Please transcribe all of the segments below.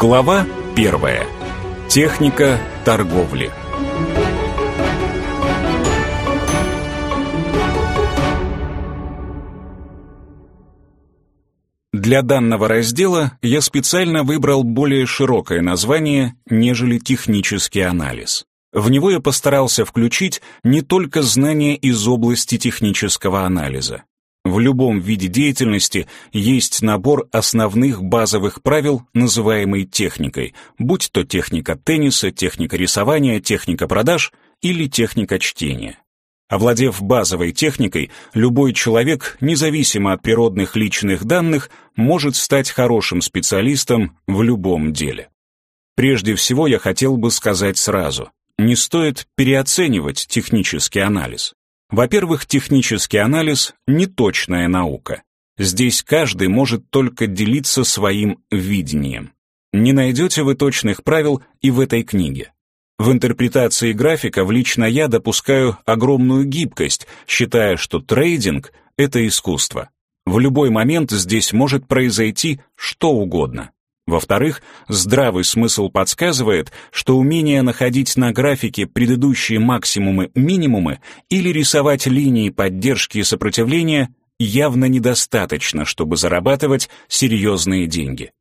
Глава первая. Техника торговли. Для данного раздела я специально выбрал более широкое название, нежели технический анализ. В него я постарался включить не только знания из области технического анализа. В любом виде деятельности есть набор основных базовых правил, называемый техникой, будь то техника тенниса, техника рисования, техника продаж или техника чтения. Овладев базовой техникой, любой человек, независимо от природных личных данных, может стать хорошим специалистом в любом деле. Прежде всего я хотел бы сказать сразу, не стоит переоценивать технический анализ. Во-первых, технический анализ — неточная наука. Здесь каждый может только делиться своим видением. Не найдете вы точных правил и в этой книге. В интерпретации графиков лично я допускаю огромную гибкость, считая, что трейдинг — это искусство. В любой момент здесь может произойти что угодно. Во-вторых, здравый смысл подсказывает, что умение находить на графике предыдущие максимумы-минимумы или рисовать линии поддержки и сопротивления явно недостаточно, чтобы зарабатывать серьезные деньги.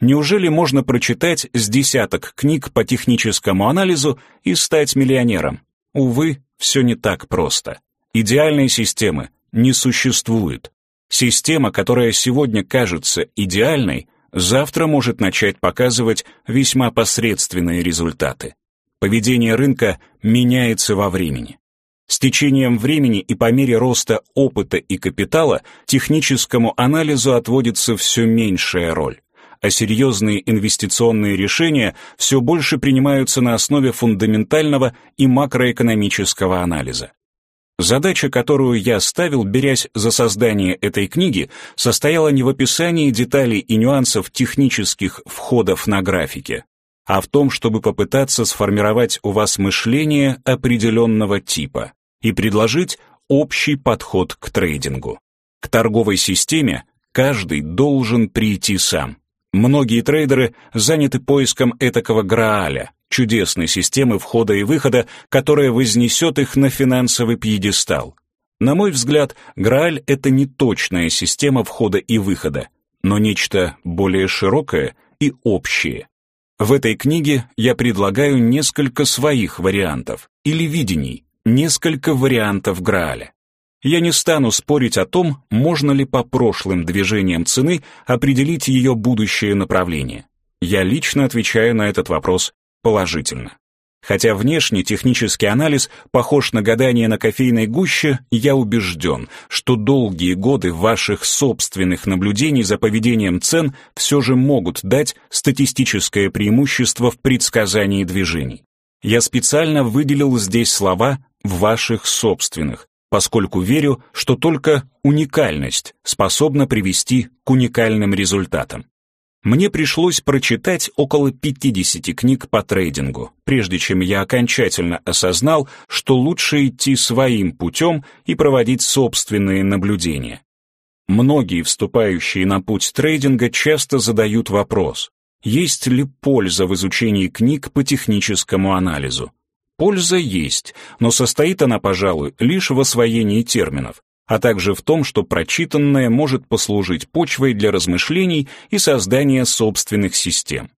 Неужели можно прочитать с десяток книг по техническому анализу и стать миллионером? Увы, все не так просто. Идеальной системы не существует. Система, которая сегодня кажется идеальной, завтра может начать показывать весьма посредственные результаты. Поведение рынка меняется во времени. С течением времени и по мере роста опыта и капитала техническому анализу отводится все меньшая роль а серьезные инвестиционные решения все больше принимаются на основе фундаментального и макроэкономического анализа. Задача, которую я ставил, берясь за создание этой книги, состояла не в описании деталей и нюансов технических входов на графике, а в том, чтобы попытаться сформировать у вас мышление определенного типа и предложить общий подход к трейдингу. К торговой системе каждый должен прийти сам. Многие трейдеры заняты поиском этакого Грааля, чудесной системы входа и выхода, которая вознесет их на финансовый пьедестал. На мой взгляд, Грааль — это не точная система входа и выхода, но нечто более широкое и общее. В этой книге я предлагаю несколько своих вариантов или видений, несколько вариантов Грааля. Я не стану спорить о том, можно ли по прошлым движениям цены определить ее будущее направление. Я лично отвечаю на этот вопрос положительно. Хотя внешний технический анализ похож на гадание на кофейной гуще, я убежден, что долгие годы ваших собственных наблюдений за поведением цен все же могут дать статистическое преимущество в предсказании движений. Я специально выделил здесь слова «ваших собственных», поскольку верю, что только уникальность способна привести к уникальным результатам. Мне пришлось прочитать около 50 книг по трейдингу, прежде чем я окончательно осознал, что лучше идти своим путем и проводить собственные наблюдения. Многие вступающие на путь трейдинга часто задают вопрос, есть ли польза в изучении книг по техническому анализу. Польза есть, но состоит она, пожалуй, лишь в освоении терминов, а также в том, что прочитанное может послужить почвой для размышлений и создания собственных систем.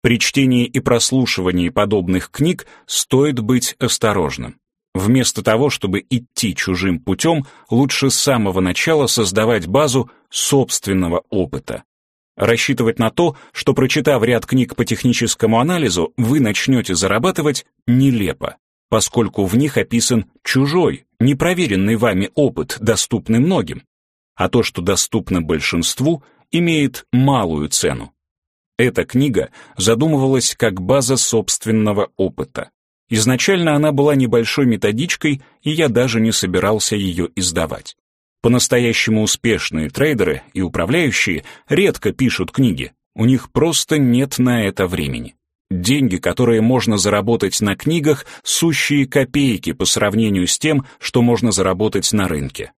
При чтении и прослушивании подобных книг стоит быть осторожным. Вместо того, чтобы идти чужим путем, лучше с самого начала создавать базу собственного опыта. Рассчитывать на то, что прочитав ряд книг по техническому анализу, вы начнете зарабатывать, нелепо, поскольку в них описан чужой, непроверенный вами опыт, доступный многим. А то, что доступно большинству, имеет малую цену. Эта книга задумывалась как база собственного опыта. Изначально она была небольшой методичкой, и я даже не собирался ее издавать. По-настоящему успешные трейдеры и управляющие редко пишут книги, у них просто нет на это времени. Деньги, которые можно заработать на книгах, сущие копейки по сравнению с тем, что можно заработать на рынке.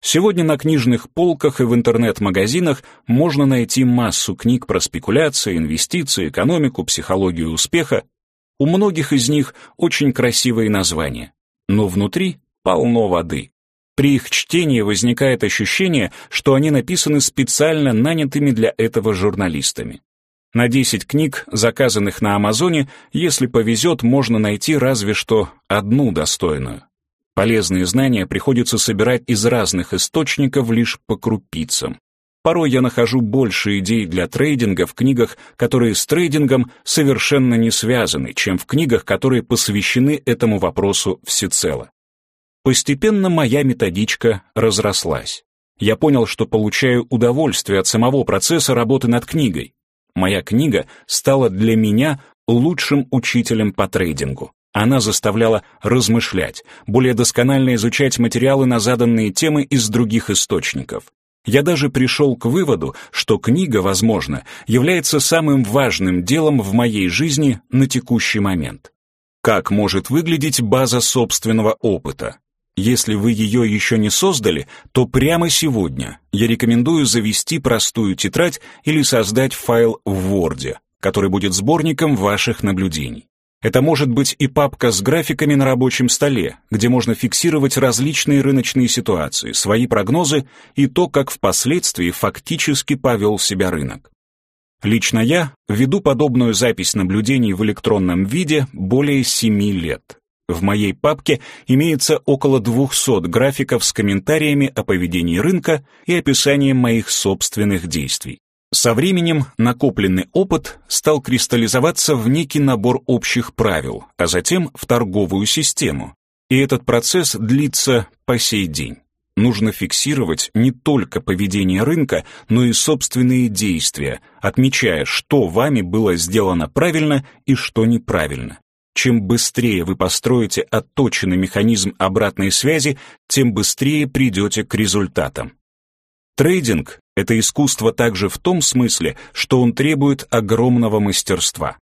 Сегодня на книжных полках и в интернет-магазинах можно найти массу книг про спекуляции, инвестиции, экономику, психологию успеха. У многих из них очень красивые названия, но внутри полно воды. При их чтении возникает ощущение, что они написаны специально нанятыми для этого журналистами. На 10 книг, заказанных на Амазоне, если повезет, можно найти разве что одну достойную. Полезные знания приходится собирать из разных источников лишь по крупицам. Порой я нахожу больше идей для трейдинга в книгах, которые с трейдингом совершенно не связаны, чем в книгах, которые посвящены этому вопросу всецело. Постепенно моя методичка разрослась. Я понял, что получаю удовольствие от самого процесса работы над книгой. Моя книга стала для меня лучшим учителем по трейдингу. Она заставляла размышлять, более досконально изучать материалы на заданные темы из других источников. Я даже пришел к выводу, что книга, возможно, является самым важным делом в моей жизни на текущий момент. Как может выглядеть база собственного опыта? Если вы ее еще не создали, то прямо сегодня я рекомендую завести простую тетрадь или создать файл в Word, который будет сборником ваших наблюдений. Это может быть и папка с графиками на рабочем столе, где можно фиксировать различные рыночные ситуации, свои прогнозы и то, как впоследствии фактически повел себя рынок. Лично я веду подобную запись наблюдений в электронном виде более 7 лет. В моей папке имеется около 200 графиков с комментариями о поведении рынка и описанием моих собственных действий. Со временем накопленный опыт стал кристаллизоваться в некий набор общих правил, а затем в торговую систему. И этот процесс длится по сей день. Нужно фиксировать не только поведение рынка, но и собственные действия, отмечая, что вами было сделано правильно и что неправильно. Чем быстрее вы построите отточенный механизм обратной связи, тем быстрее придете к результатам. Трейдинг — это искусство также в том смысле, что он требует огромного мастерства.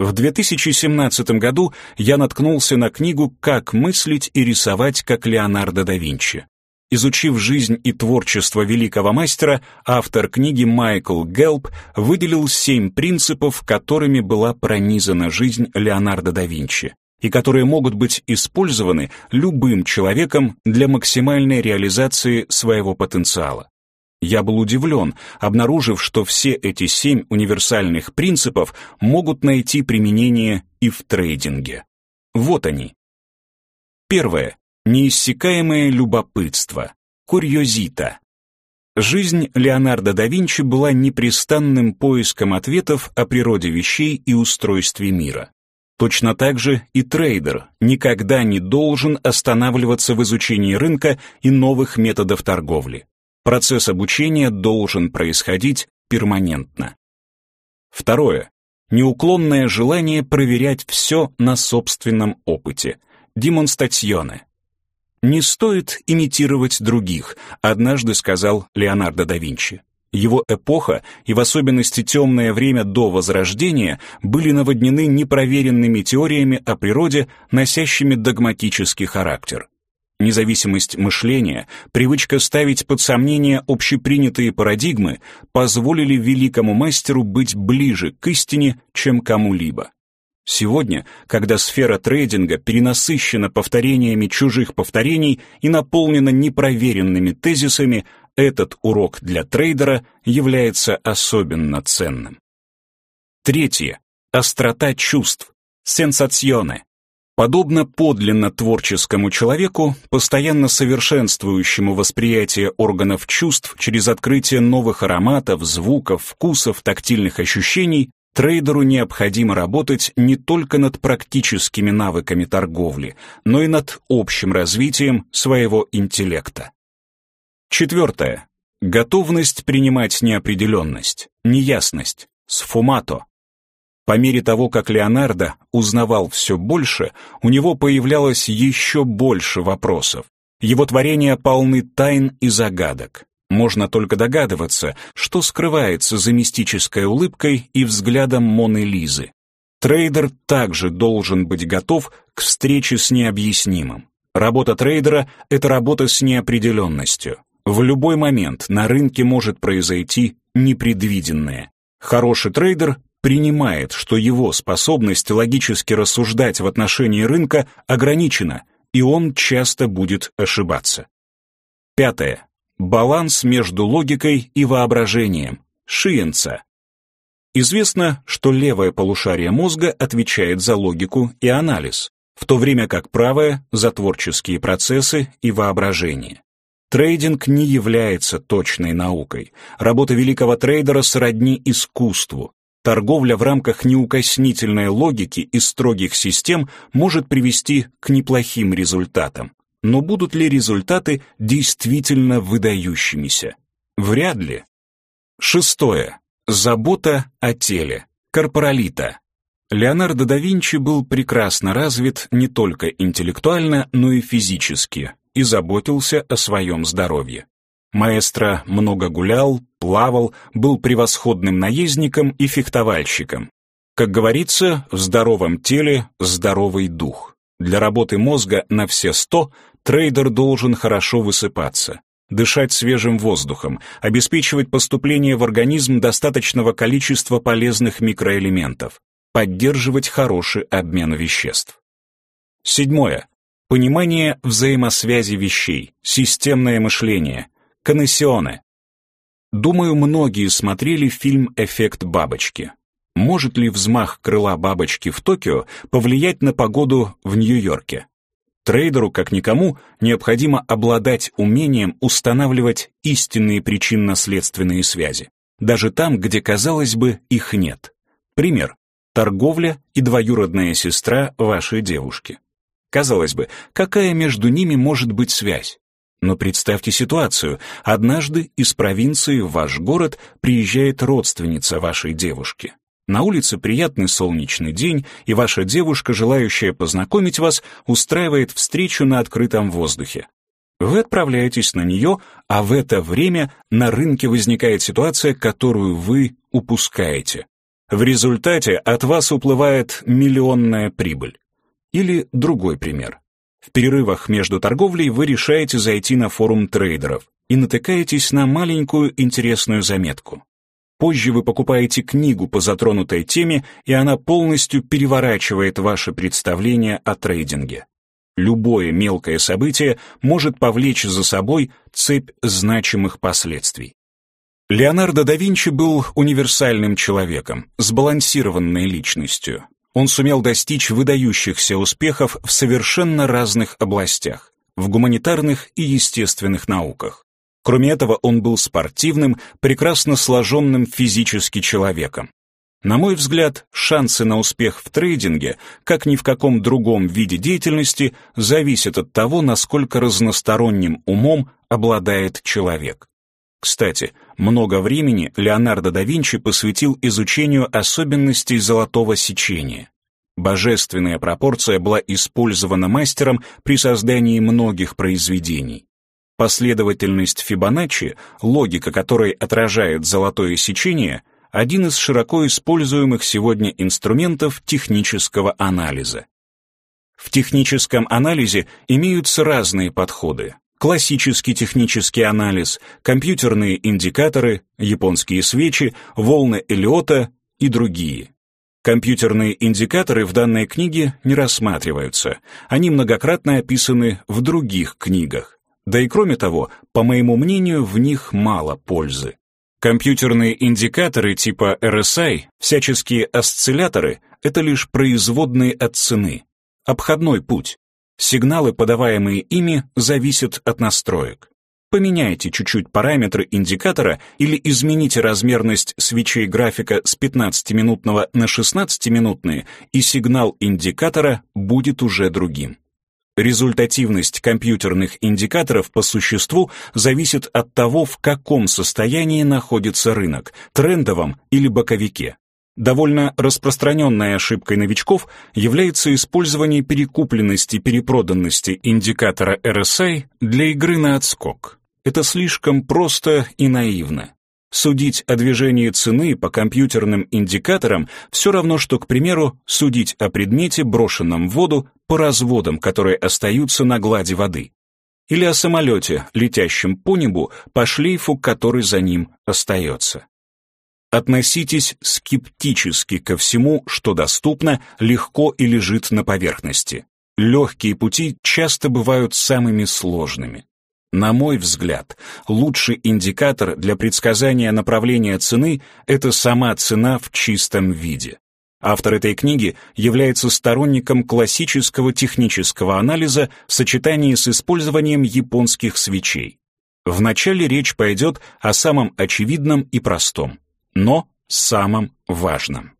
В 2017 году я наткнулся на книгу «Как мыслить и рисовать, как Леонардо да Винчи». Изучив жизнь и творчество великого мастера, автор книги Майкл Гелп выделил семь принципов, которыми была пронизана жизнь Леонардо да Винчи и которые могут быть использованы любым человеком для максимальной реализации своего потенциала. Я был удивлен, обнаружив, что все эти семь универсальных принципов могут найти применение и в трейдинге. Вот они. Первое. Неиссякаемое любопытство. Курьезита. Жизнь Леонардо да Винчи была непрестанным поиском ответов о природе вещей и устройстве мира. Точно так же и трейдер никогда не должен останавливаться в изучении рынка и новых методов торговли. Процесс обучения должен происходить перманентно. Второе. Неуклонное желание проверять все на собственном опыте. Демонстационе. «Не стоит имитировать других», однажды сказал Леонардо да Винчи. Его эпоха и в особенности темное время до Возрождения были наводнены непроверенными теориями о природе, носящими догматический характер. Независимость мышления, привычка ставить под сомнение общепринятые парадигмы позволили великому мастеру быть ближе к истине, чем кому-либо. Сегодня, когда сфера трейдинга перенасыщена повторениями чужих повторений и наполнена непроверенными тезисами, этот урок для трейдера является особенно ценным. Третье. Острота чувств. Сенсационе. Подобно подлинно творческому человеку, постоянно совершенствующему восприятие органов чувств через открытие новых ароматов, звуков, вкусов, тактильных ощущений, трейдеру необходимо работать не только над практическими навыками торговли, но и над общим развитием своего интеллекта. Четвертое. Готовность принимать неопределенность, неясность, сфумато, по мере того, как Леонардо узнавал все больше, у него появлялось еще больше вопросов. Его творения полны тайн и загадок. Можно только догадываться, что скрывается за мистической улыбкой и взглядом Моны Лизы. Трейдер также должен быть готов к встрече с необъяснимым. Работа трейдера — это работа с неопределенностью. В любой момент на рынке может произойти непредвиденное. Хороший трейдер принимает, что его способность логически рассуждать в отношении рынка ограничена, и он часто будет ошибаться. Пятое. Баланс между логикой и воображением. Шиенца. Известно, что левое полушарие мозга отвечает за логику и анализ, в то время как правое — за творческие процессы и воображение. Трейдинг не является точной наукой. Работа великого трейдера сродни искусству. Торговля в рамках неукоснительной логики и строгих систем может привести к неплохим результатам. Но будут ли результаты действительно выдающимися? Вряд ли. Шестое. Забота о теле. Корпоралита. Леонардо да Винчи был прекрасно развит не только интеллектуально, но и физически и заботился о своем здоровье. Маэстро много гулял, плавал, был превосходным наездником и фехтовальщиком. Как говорится, в здоровом теле здоровый дух. Для работы мозга на все сто трейдер должен хорошо высыпаться, дышать свежим воздухом, обеспечивать поступление в организм достаточного количества полезных микроэлементов, поддерживать хороший обмен веществ. Седьмое. Понимание взаимосвязи вещей, системное мышление, коннессионы. Думаю, многие смотрели фильм «Эффект бабочки». Может ли взмах крыла бабочки в Токио повлиять на погоду в Нью-Йорке? Трейдеру, как никому, необходимо обладать умением устанавливать истинные причинно-следственные связи, даже там, где, казалось бы, их нет. Пример. Торговля и двоюродная сестра вашей девушки. Казалось бы, какая между ними может быть связь? Но представьте ситуацию. Однажды из провинции в ваш город приезжает родственница вашей девушки. На улице приятный солнечный день, и ваша девушка, желающая познакомить вас, устраивает встречу на открытом воздухе. Вы отправляетесь на нее, а в это время на рынке возникает ситуация, которую вы упускаете. В результате от вас уплывает миллионная прибыль. Или другой пример. В перерывах между торговлей вы решаете зайти на форум трейдеров и натыкаетесь на маленькую интересную заметку. Позже вы покупаете книгу по затронутой теме, и она полностью переворачивает ваше представление о трейдинге. Любое мелкое событие может повлечь за собой цепь значимых последствий. Леонардо да Винчи был универсальным человеком, сбалансированной личностью. Он сумел достичь выдающихся успехов в совершенно разных областях, в гуманитарных и естественных науках. Кроме этого, он был спортивным, прекрасно сложенным физически человеком. На мой взгляд, шансы на успех в трейдинге, как ни в каком другом виде деятельности, зависят от того, насколько разносторонним умом обладает человек. Кстати, много времени Леонардо да Винчи посвятил изучению особенностей золотого сечения. Божественная пропорция была использована мастером при создании многих произведений. Последовательность Фибоначчи, логика которой отражает золотое сечение, один из широко используемых сегодня инструментов технического анализа. В техническом анализе имеются разные подходы. Классический технический анализ, компьютерные индикаторы, японские свечи, волны Элиота и другие. Компьютерные индикаторы в данной книге не рассматриваются. Они многократно описаны в других книгах. Да и кроме того, по моему мнению, в них мало пользы. Компьютерные индикаторы типа RSI, всяческие осцилляторы — это лишь производные от цены. Обходной путь. Сигналы, подаваемые ими, зависят от настроек. Поменяйте чуть-чуть параметры индикатора или измените размерность свечей графика с 15-минутного на 16-минутные, и сигнал индикатора будет уже другим. Результативность компьютерных индикаторов по существу зависит от того, в каком состоянии находится рынок, трендовом или боковике. Довольно распространенной ошибкой новичков является использование перекупленности перепроданности индикатора RSI для игры на отскок. Это слишком просто и наивно. Судить о движении цены по компьютерным индикаторам все равно, что, к примеру, судить о предмете, брошенном в воду, по разводам, которые остаются на глади воды. или о самолете, летящем по небу, по шлейфу, который за ним остается. Относитесь скептически ко всему, что доступно, легко и лежит на поверхности. Легкие пути часто бывают самыми сложными. На мой взгляд, лучший индикатор для предсказания направления цены – это сама цена в чистом виде. Автор этой книги является сторонником классического технического анализа в сочетании с использованием японских свечей. Вначале речь пойдет о самом очевидном и простом, но самом важном.